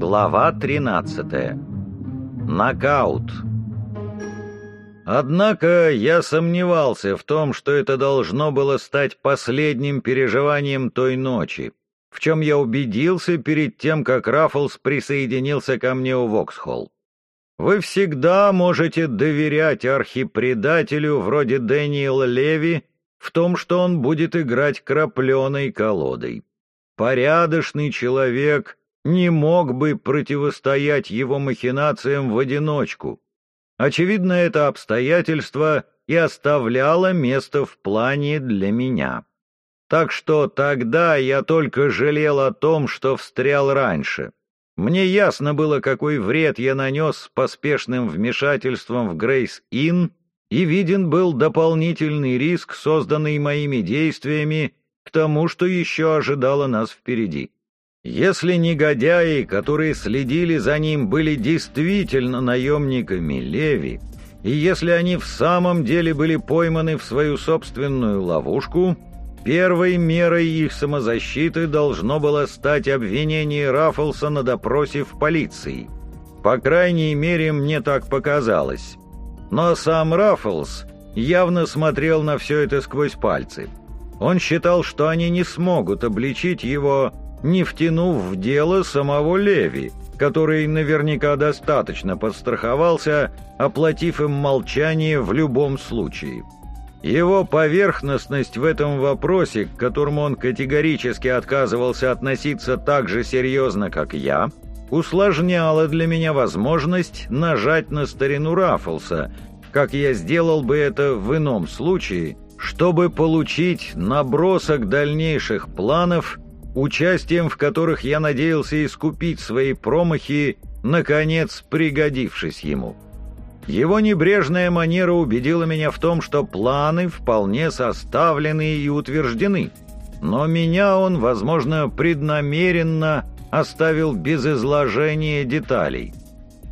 Глава 13. Нокаут. Однако я сомневался в том, что это должно было стать последним переживанием той ночи, в чем я убедился перед тем, как Раффлс присоединился ко мне у Воксхолл. Вы всегда можете доверять архипредателю вроде Дэниела Леви в том, что он будет играть крапленой колодой. Порядочный человек не мог бы противостоять его махинациям в одиночку. Очевидно, это обстоятельство и оставляло место в плане для меня. Так что тогда я только жалел о том, что встрял раньше. Мне ясно было, какой вред я нанес поспешным вмешательством в Грейс-Инн, и виден был дополнительный риск, созданный моими действиями, к тому, что еще ожидало нас впереди. Если негодяи, которые следили за ним, были действительно наемниками Леви, и если они в самом деле были пойманы в свою собственную ловушку, первой мерой их самозащиты должно было стать обвинение Раффлса на допросе в полиции. По крайней мере, мне так показалось. Но сам Раффлс явно смотрел на все это сквозь пальцы. Он считал, что они не смогут обличить его не втянув в дело самого Леви, который наверняка достаточно подстраховался, оплатив им молчание в любом случае. Его поверхностность в этом вопросе, к которому он категорически отказывался относиться так же серьезно, как я, усложняла для меня возможность нажать на старину Раффлса, как я сделал бы это в ином случае, чтобы получить набросок дальнейших планов участием в которых я надеялся искупить свои промахи, наконец пригодившись ему. Его небрежная манера убедила меня в том, что планы вполне составлены и утверждены, но меня он, возможно, преднамеренно оставил без изложения деталей.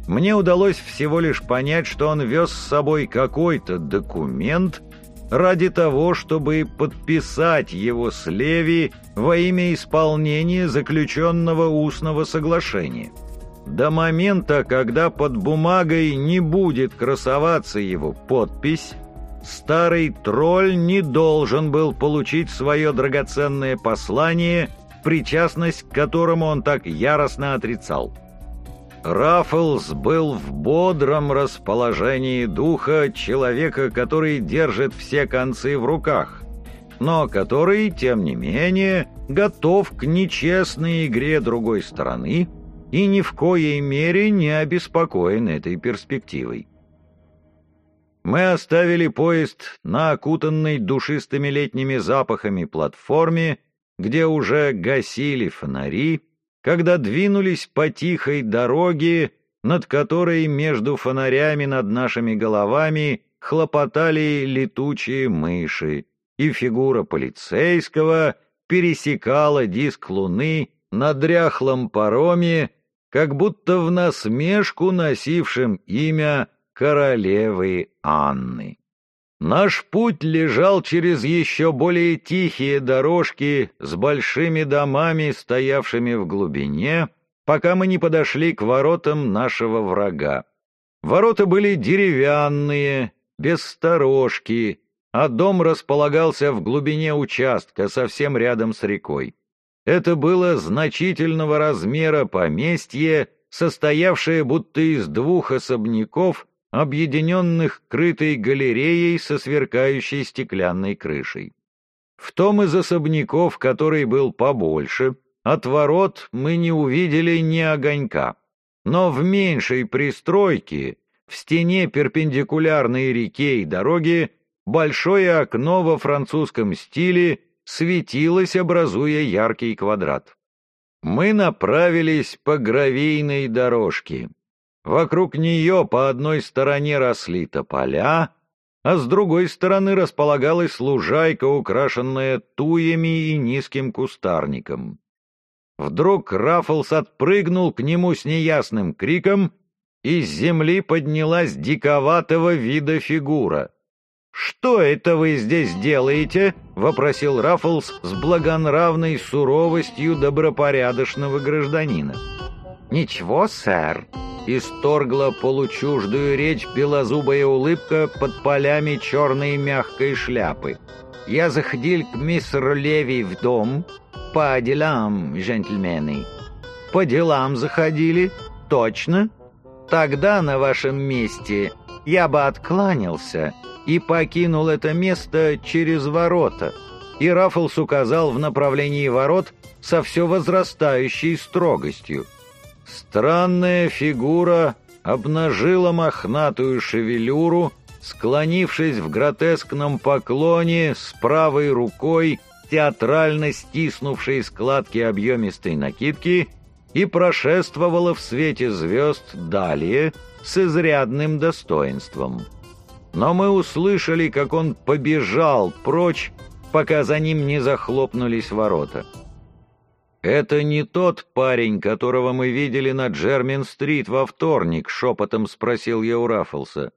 Мне удалось всего лишь понять, что он вез с собой какой-то документ, ради того, чтобы подписать его с Леви во имя исполнения заключенного устного соглашения. До момента, когда под бумагой не будет красоваться его подпись, старый тролль не должен был получить свое драгоценное послание, причастность к которому он так яростно отрицал. Раффлс был в бодром расположении духа человека, который держит все концы в руках, но который, тем не менее, готов к нечестной игре другой стороны и ни в коей мере не обеспокоен этой перспективой. Мы оставили поезд на окутанной душистыми летними запахами платформе, где уже гасили фонари, когда двинулись по тихой дороге, над которой между фонарями над нашими головами хлопотали летучие мыши, и фигура полицейского пересекала диск луны на дряхлом пароме, как будто в насмешку носившем имя королевы Анны. Наш путь лежал через еще более тихие дорожки с большими домами, стоявшими в глубине, пока мы не подошли к воротам нашего врага. Ворота были деревянные, без сторожки, а дом располагался в глубине участка, совсем рядом с рекой. Это было значительного размера поместье, состоявшее будто из двух особняков объединенных крытой галереей со сверкающей стеклянной крышей. В том из особняков, который был побольше, от ворот мы не увидели ни огонька. Но в меньшей пристройке, в стене перпендикулярной реке и дороге, большое окно во французском стиле светилось, образуя яркий квадрат. Мы направились по гравийной дорожке. Вокруг нее по одной стороне росли тополя, а с другой стороны располагалась лужайка, украшенная туями и низким кустарником. Вдруг Раффлс отпрыгнул к нему с неясным криком, и с земли поднялась диковатого вида фигура. «Что это вы здесь делаете?» — вопросил Раффлс с благонравной суровостью добропорядочного гражданина. «Ничего, сэр», — исторгла получуждую речь белозубая улыбка под полями черной мягкой шляпы. «Я заходил к мистеру Леви в дом по делам, джентльмены». «По делам заходили? Точно? Тогда на вашем месте я бы откланялся и покинул это место через ворота». И Раффлс указал в направлении ворот со все возрастающей строгостью. Странная фигура обнажила мохнатую шевелюру, склонившись в гротескном поклоне с правой рукой, театрально стиснувшей складки объемистой накидки, и прошествовала в свете звезд далее с изрядным достоинством. Но мы услышали, как он побежал прочь, пока за ним не захлопнулись ворота. «Это не тот парень, которого мы видели на Джермин-стрит во вторник», — шепотом спросил я у Раффлса.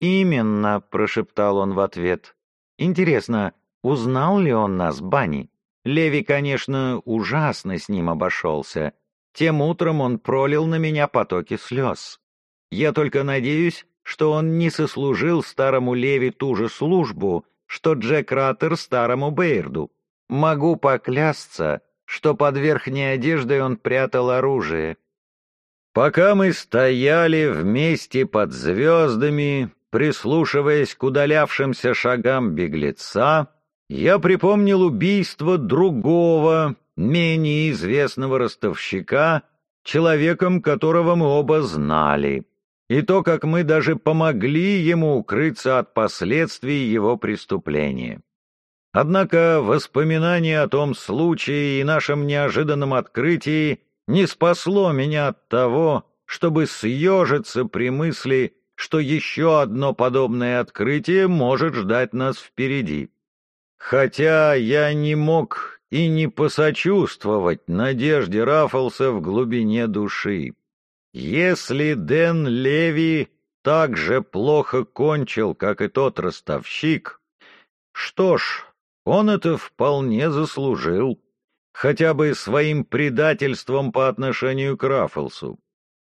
«Именно», — прошептал он в ответ. «Интересно, узнал ли он нас, Банни? Леви, конечно, ужасно с ним обошелся. Тем утром он пролил на меня потоки слез. Я только надеюсь, что он не сослужил старому Леви ту же службу, что Джек Раттер старому Бейрду. Могу поклясться, что под верхней одеждой он прятал оружие. Пока мы стояли вместе под звездами, прислушиваясь к удалявшимся шагам беглеца, я припомнил убийство другого, менее известного ростовщика, человеком которого мы оба знали, и то, как мы даже помогли ему укрыться от последствий его преступления. Однако воспоминание о том случае и нашем неожиданном открытии не спасло меня от того, чтобы съежиться при мысли, что еще одно подобное открытие может ждать нас впереди. Хотя я не мог и не посочувствовать надежде Раффлса в глубине души. Если Дэн Леви так же плохо кончил, как и тот ростовщик, что ж, он это вполне заслужил, хотя бы своим предательством по отношению к Раффлсу.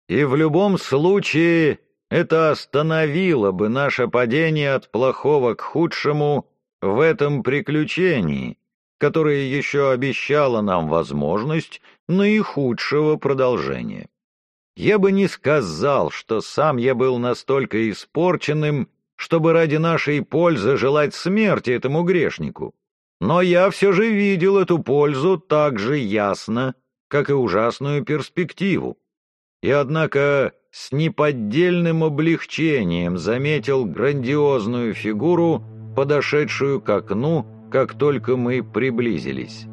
И в любом случае это остановило бы наше падение от плохого к худшему в этом приключении, которое еще обещало нам возможность наихудшего продолжения. Я бы не сказал, что сам я был настолько испорченным, чтобы ради нашей пользы желать смерти этому грешнику. Но я все же видел эту пользу так же ясно, как и ужасную перспективу. И однако с неподдельным облегчением заметил грандиозную фигуру, подошедшую к окну, как только мы приблизились.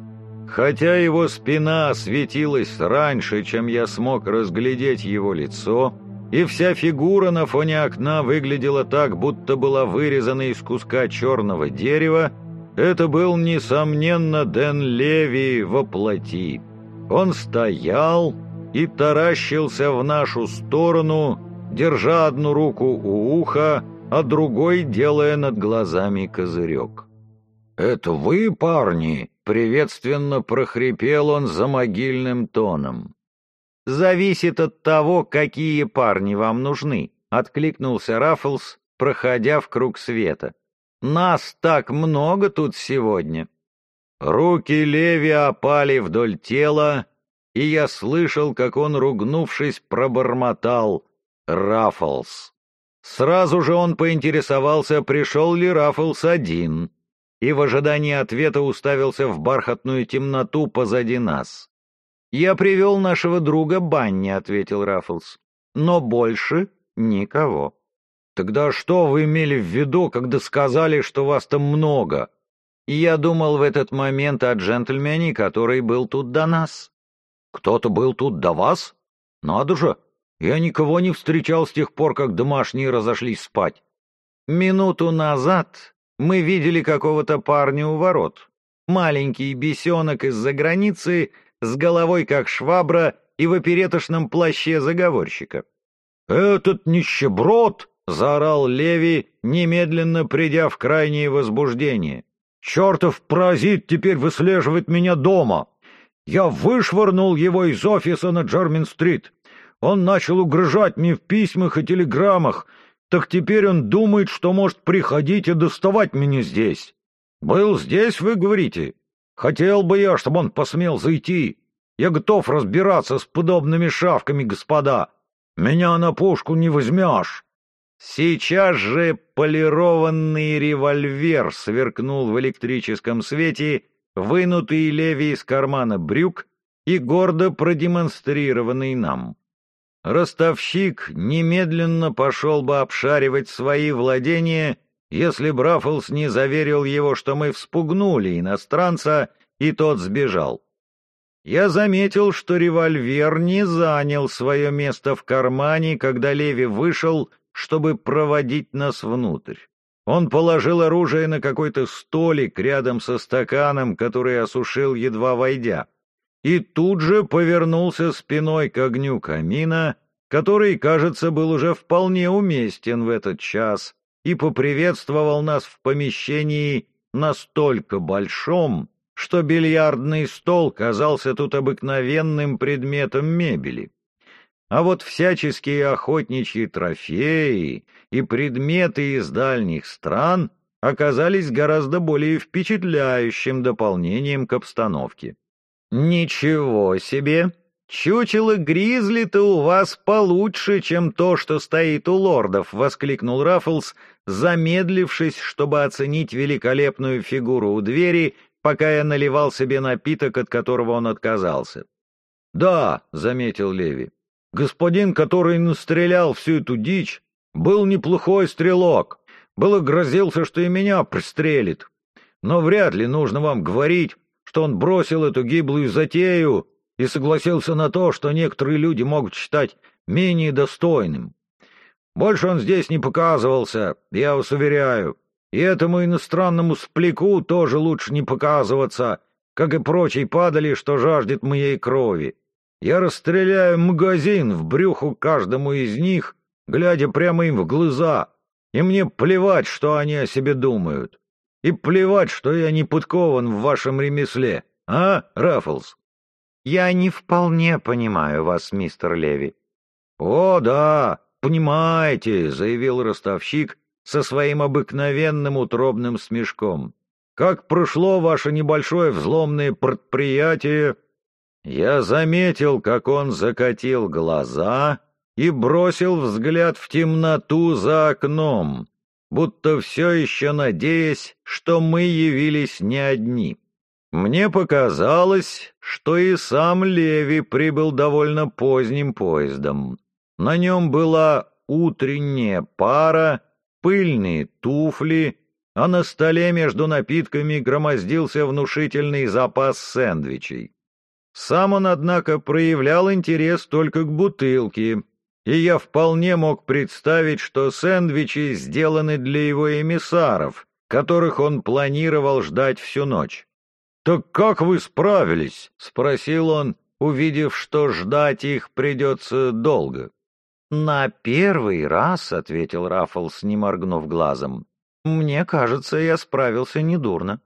Хотя его спина светилась раньше, чем я смог разглядеть его лицо, и вся фигура на фоне окна выглядела так, будто была вырезана из куска черного дерева, это был, несомненно, Дэн Леви во плоти. Он стоял и таращился в нашу сторону, держа одну руку у уха, а другой делая над глазами козырек. «Это вы, парни?» — приветственно прохрипел он за могильным тоном. «Зависит от того, какие парни вам нужны», — откликнулся Раффлс, проходя в круг света. Нас так много тут сегодня. Руки Леви опали вдоль тела, и я слышал, как он, ругнувшись, пробормотал «Раффлс». Сразу же он поинтересовался, пришел ли Раффлс один, и в ожидании ответа уставился в бархатную темноту позади нас. «Я привел нашего друга Банни», — ответил Раффлс, — «но больше никого». Тогда что вы имели в виду, когда сказали, что вас там много? И я думал в этот момент о джентльмене, который был тут до нас. Кто-то был тут до вас? Надо же, я никого не встречал с тех пор, как домашние разошлись спать. Минуту назад мы видели какого-то парня у ворот. Маленький бесенок из-за границы с головой как швабра и в опереточном плаще заговорщика. «Этот нищеброд!» — заорал Леви, немедленно придя в крайнее возбуждение. «Чертов паразит теперь выслеживает меня дома! Я вышвырнул его из офиса на Джермин-стрит. Он начал угрожать мне в письмах и телеграммах, так теперь он думает, что может приходить и доставать меня здесь. Был здесь, вы говорите? Хотел бы я, чтобы он посмел зайти. Я готов разбираться с подобными шавками, господа. Меня на пушку не возьмешь. Сейчас же полированный револьвер сверкнул в электрическом свете, вынутый Леви из кармана брюк и гордо продемонстрированный нам. Ростовщик немедленно пошел бы обшаривать свои владения, если Браффлс не заверил его, что мы вспугнули иностранца, и тот сбежал. Я заметил, что револьвер не занял свое место в кармане, когда Леви вышел чтобы проводить нас внутрь. Он положил оружие на какой-то столик рядом со стаканом, который осушил, едва войдя, и тут же повернулся спиной к огню камина, который, кажется, был уже вполне уместен в этот час, и поприветствовал нас в помещении настолько большом, что бильярдный стол казался тут обыкновенным предметом мебели. А вот всяческие охотничьи трофеи и предметы из дальних стран оказались гораздо более впечатляющим дополнением к обстановке. «Ничего себе! Чучело гризли-то у вас получше, чем то, что стоит у лордов!» — воскликнул Раффлс, замедлившись, чтобы оценить великолепную фигуру у двери, пока я наливал себе напиток, от которого он отказался. «Да», — заметил Леви, Господин, который настрелял всю эту дичь, был неплохой стрелок. Было грозился, что и меня пристрелит. Но вряд ли нужно вам говорить, что он бросил эту гиблую затею и согласился на то, что некоторые люди могут считать менее достойным. Больше он здесь не показывался, я вас уверяю. И этому иностранному сплеку тоже лучше не показываться, как и прочей падали, что жаждет моей крови. Я расстреляю магазин в брюху каждому из них, глядя прямо им в глаза, и мне плевать, что они о себе думают. И плевать, что я не подкован в вашем ремесле, а, Раффлс? Я не вполне понимаю вас, мистер Леви. О, да, понимаете, заявил ростовщик со своим обыкновенным утробным смешком. Как прошло ваше небольшое взломное предприятие, я заметил, как он закатил глаза и бросил взгляд в темноту за окном, будто все еще надеясь, что мы явились не одни. Мне показалось, что и сам Леви прибыл довольно поздним поездом. На нем была утренняя пара, пыльные туфли, а на столе между напитками громоздился внушительный запас сэндвичей. Сам он, однако, проявлял интерес только к бутылке, и я вполне мог представить, что сэндвичи сделаны для его эмиссаров, которых он планировал ждать всю ночь. «Так как вы справились?» — спросил он, увидев, что ждать их придется долго. «На первый раз», — ответил Раффлс, не моргнув глазом, — «мне кажется, я справился недурно».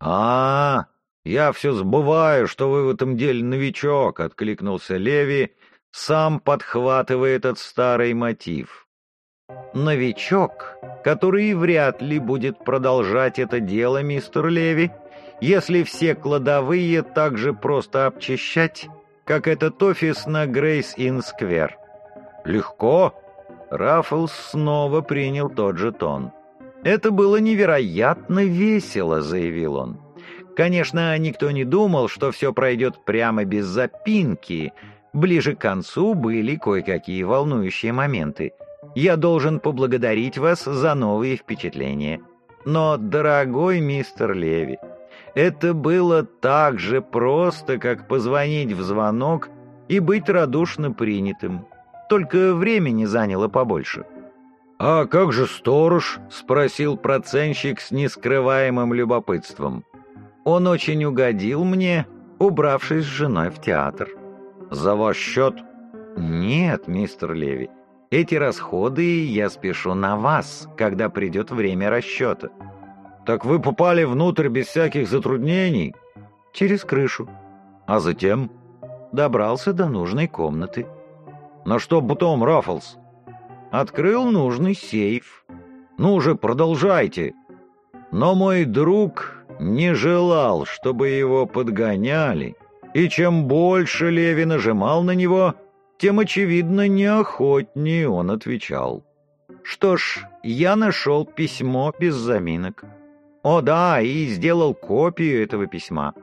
«А, «Я все забываю, что вы в этом деле новичок», — откликнулся Леви, сам подхватывая этот старый мотив. «Новичок, который вряд ли будет продолжать это дело, мистер Леви, если все кладовые так же просто обчищать, как этот офис на Грейс-Ин-Сквер». «Легко?» Раффлс снова принял тот же тон. «Это было невероятно весело», — заявил он. Конечно, никто не думал, что все пройдет прямо без запинки. Ближе к концу были кое-какие волнующие моменты. Я должен поблагодарить вас за новые впечатления. Но, дорогой мистер Леви, это было так же просто, как позвонить в звонок и быть радушно принятым. Только времени заняло побольше. «А как же сторож?» — спросил проценщик с нескрываемым любопытством. Он очень угодил мне, убравшись с женой в театр. За ваш счет? Нет, мистер Леви. Эти расходы я спешу на вас, когда придет время расчета. Так вы попали внутрь без всяких затруднений? Через крышу. А затем? Добрался до нужной комнаты. На что потом, Раффлс? Открыл нужный сейф. Ну же, продолжайте. Но мой друг не желал, чтобы его подгоняли, и чем больше Леви нажимал на него, тем, очевидно, неохотнее он отвечал. Что ж, я нашел письмо без заминок. О да, и сделал копию этого письма.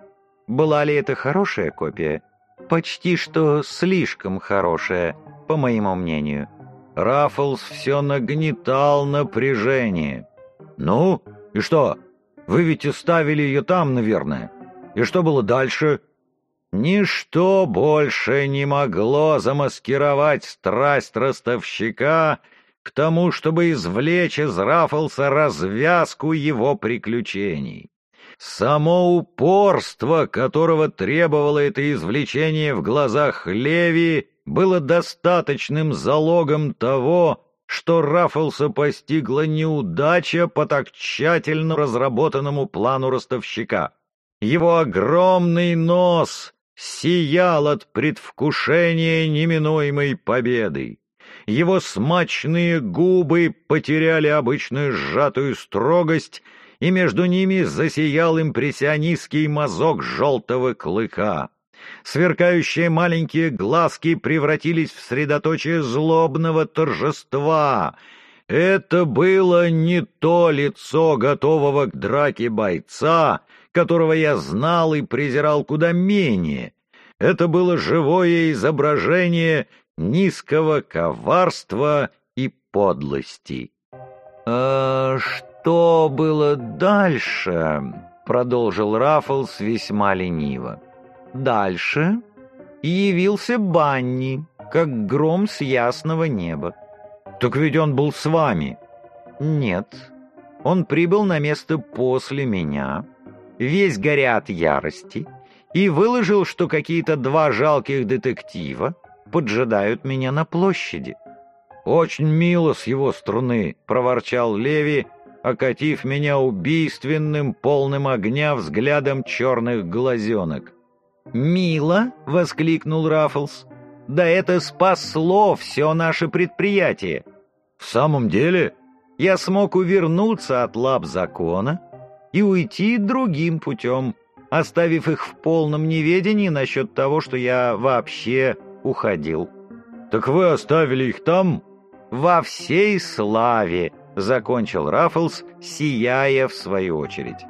Была ли это хорошая копия? Почти что слишком хорошая, по моему мнению. Раффлс все нагнетал напряжение. «Ну, и что? Вы ведь оставили ее там, наверное. И что было дальше?» Ничто больше не могло замаскировать страсть ростовщика к тому, чтобы извлечь из Раффлса развязку его приключений. Само упорство, которого требовало это извлечение в глазах Леви, было достаточным залогом того, что Раффлса постигла неудача по так тщательно разработанному плану ростовщика. Его огромный нос сиял от предвкушения неминуемой победы. Его смачные губы потеряли обычную сжатую строгость, и между ними засиял импрессионистский мазок желтого клыка. Сверкающие маленькие глазки превратились в средоточие злобного торжества. Это было не то лицо готового к драке бойца, которого я знал и презирал куда менее. Это было живое изображение низкого коварства и подлости. «А что было дальше?» — продолжил Раффлс весьма лениво. «Дальше явился Банни, как гром с ясного неба». «Так ведь он был с вами». «Нет, он прибыл на место после меня, весь горя от ярости, и выложил, что какие-то два жалких детектива поджидают меня на площади. «Очень мило с его струны», — проворчал Леви, окатив меня убийственным, полным огня взглядом черных глазенок. «Мило!» — воскликнул Раффлс. «Да это спасло все наше предприятие!» «В самом деле?» «Я смог увернуться от лап закона и уйти другим путем, оставив их в полном неведении насчет того, что я вообще уходил». «Так вы оставили их там?» «Во всей славе!» — закончил Раффлс, сияя в свою очередь.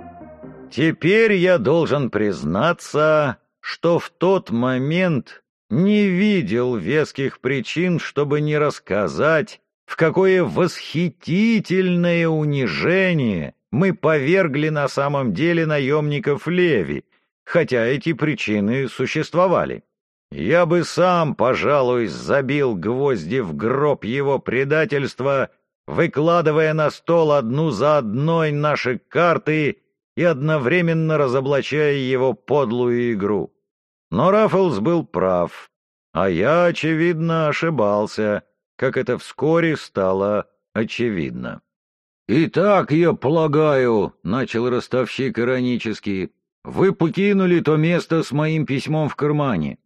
«Теперь я должен признаться, что в тот момент не видел веских причин, чтобы не рассказать, в какое восхитительное унижение мы повергли на самом деле наемников Леви, хотя эти причины существовали. Я бы сам, пожалуй, забил гвозди в гроб его предательства, выкладывая на стол одну за одной наши карты и одновременно разоблачая его подлую игру. Но Раффлс был прав, а я, очевидно, ошибался, как это вскоре стало очевидно. «Итак, я полагаю», — начал ростовщик иронически, — «вы покинули то место с моим письмом в кармане».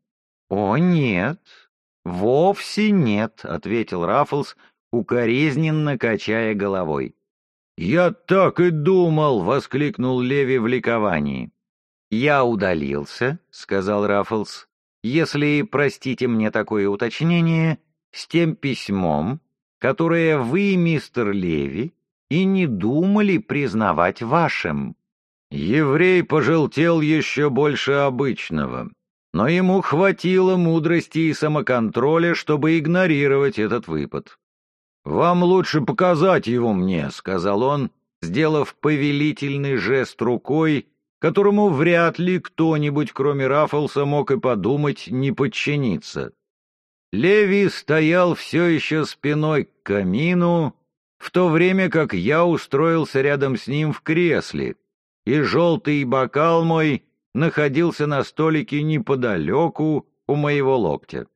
«О, нет, вовсе нет», — ответил Раффлс, укоризненно качая головой. «Я так и думал!» — воскликнул Леви в ликовании. «Я удалился», — сказал Раффлс, — «если, простите мне такое уточнение, с тем письмом, которое вы, мистер Леви, и не думали признавать вашим». Еврей пожелтел еще больше обычного, но ему хватило мудрости и самоконтроля, чтобы игнорировать этот выпад. «Вам лучше показать его мне», — сказал он, сделав повелительный жест рукой, которому вряд ли кто-нибудь, кроме Раффлса, мог и подумать не подчиниться. Леви стоял все еще спиной к камину, в то время как я устроился рядом с ним в кресле, и желтый бокал мой находился на столике неподалеку у моего локтя.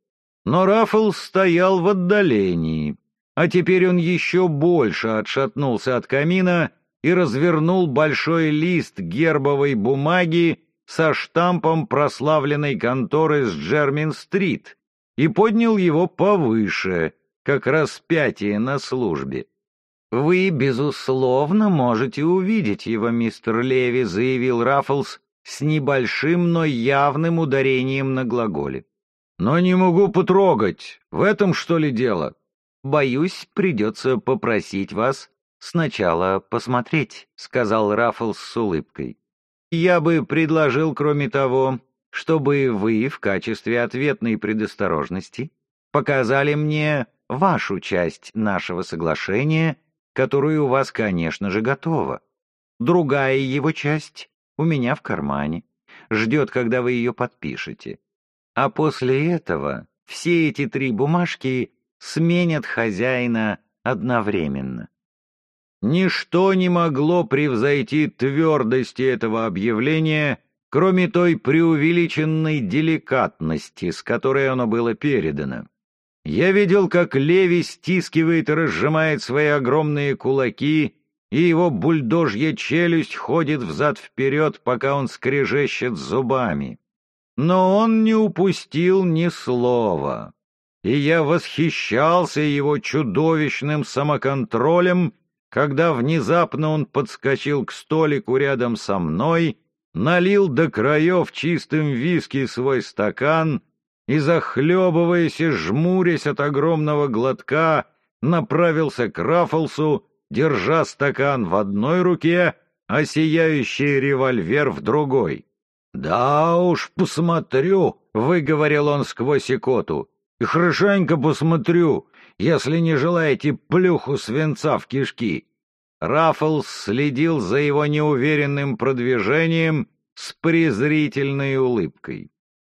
Но Раффл стоял в отдалении, а теперь он еще больше отшатнулся от камина и развернул большой лист гербовой бумаги со штампом прославленной конторы с Джермин-стрит, и поднял его повыше, как распятие на службе. «Вы, безусловно, можете увидеть его, мистер Леви», — заявил Раффлс с небольшим, но явным ударением на глаголе. «Но не могу потрогать. В этом, что ли, дело?» «Боюсь, придется попросить вас сначала посмотреть», — сказал Раффлс с улыбкой. «Я бы предложил, кроме того, чтобы вы в качестве ответной предосторожности показали мне вашу часть нашего соглашения, которую у вас, конечно же, готова. Другая его часть у меня в кармане, ждет, когда вы ее подпишете. А после этого все эти три бумажки сменят хозяина одновременно. Ничто не могло превзойти твердости этого объявления, кроме той преувеличенной деликатности, с которой оно было передано. Я видел, как Леви стискивает и разжимает свои огромные кулаки, и его бульдожья челюсть ходит взад-вперед, пока он скрежещет зубами. Но он не упустил ни слова, и я восхищался его чудовищным самоконтролем, когда внезапно он подскочил к столику рядом со мной, налил до краев чистым виски свой стакан и, захлебываясь и жмурясь от огромного глотка, направился к Раффлсу, держа стакан в одной руке, а сияющий револьвер в другой. «Да уж, посмотрю», — выговорил он сквозь икоту, — «и хорошенько посмотрю, если не желаете плюху свинца в кишки». Раффлс следил за его неуверенным продвижением с презрительной улыбкой.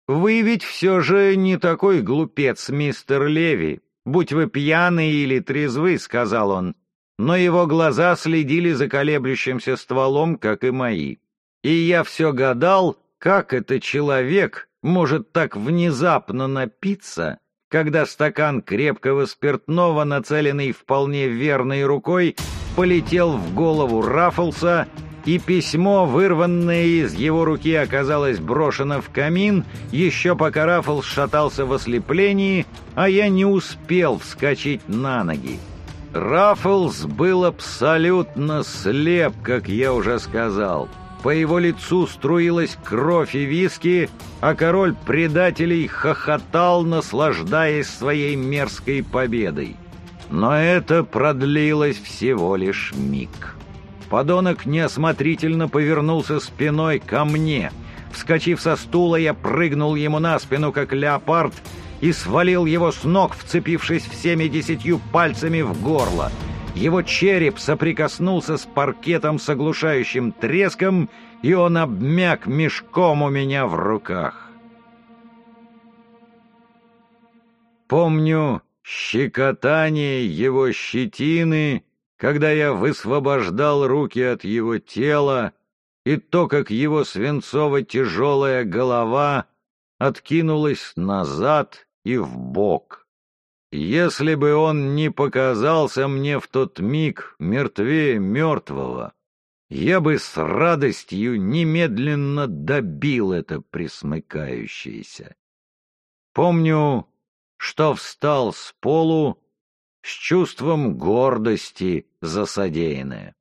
«Вы ведь все же не такой глупец, мистер Леви. Будь вы пьяный или трезвы», — сказал он. Но его глаза следили за колеблющимся стволом, как и мои. И я все гадал, как этот человек может так внезапно напиться, когда стакан крепкого спиртного, нацеленный вполне верной рукой, полетел в голову Раффлса, и письмо, вырванное из его руки, оказалось брошено в камин, еще пока Раффлс шатался в ослеплении, а я не успел вскочить на ноги. Раффлс был абсолютно слеп, как я уже сказал. По его лицу струилась кровь и виски, а король предателей хохотал, наслаждаясь своей мерзкой победой. Но это продлилось всего лишь миг. Подонок неосмотрительно повернулся спиной ко мне. Вскочив со стула, я прыгнул ему на спину, как леопард, и свалил его с ног, вцепившись всеми десятью пальцами в горло. Его череп соприкоснулся с паркетом с оглушающим треском, и он обмяк мешком у меня в руках. Помню щекотание его щетины, когда я высвобождал руки от его тела, и то, как его свинцово-тяжелая голова откинулась назад и в бок. Если бы он не показался мне в тот миг мертвее мертвого, я бы с радостью немедленно добил это присмыкающееся. Помню, что встал с полу с чувством гордости за содеянное.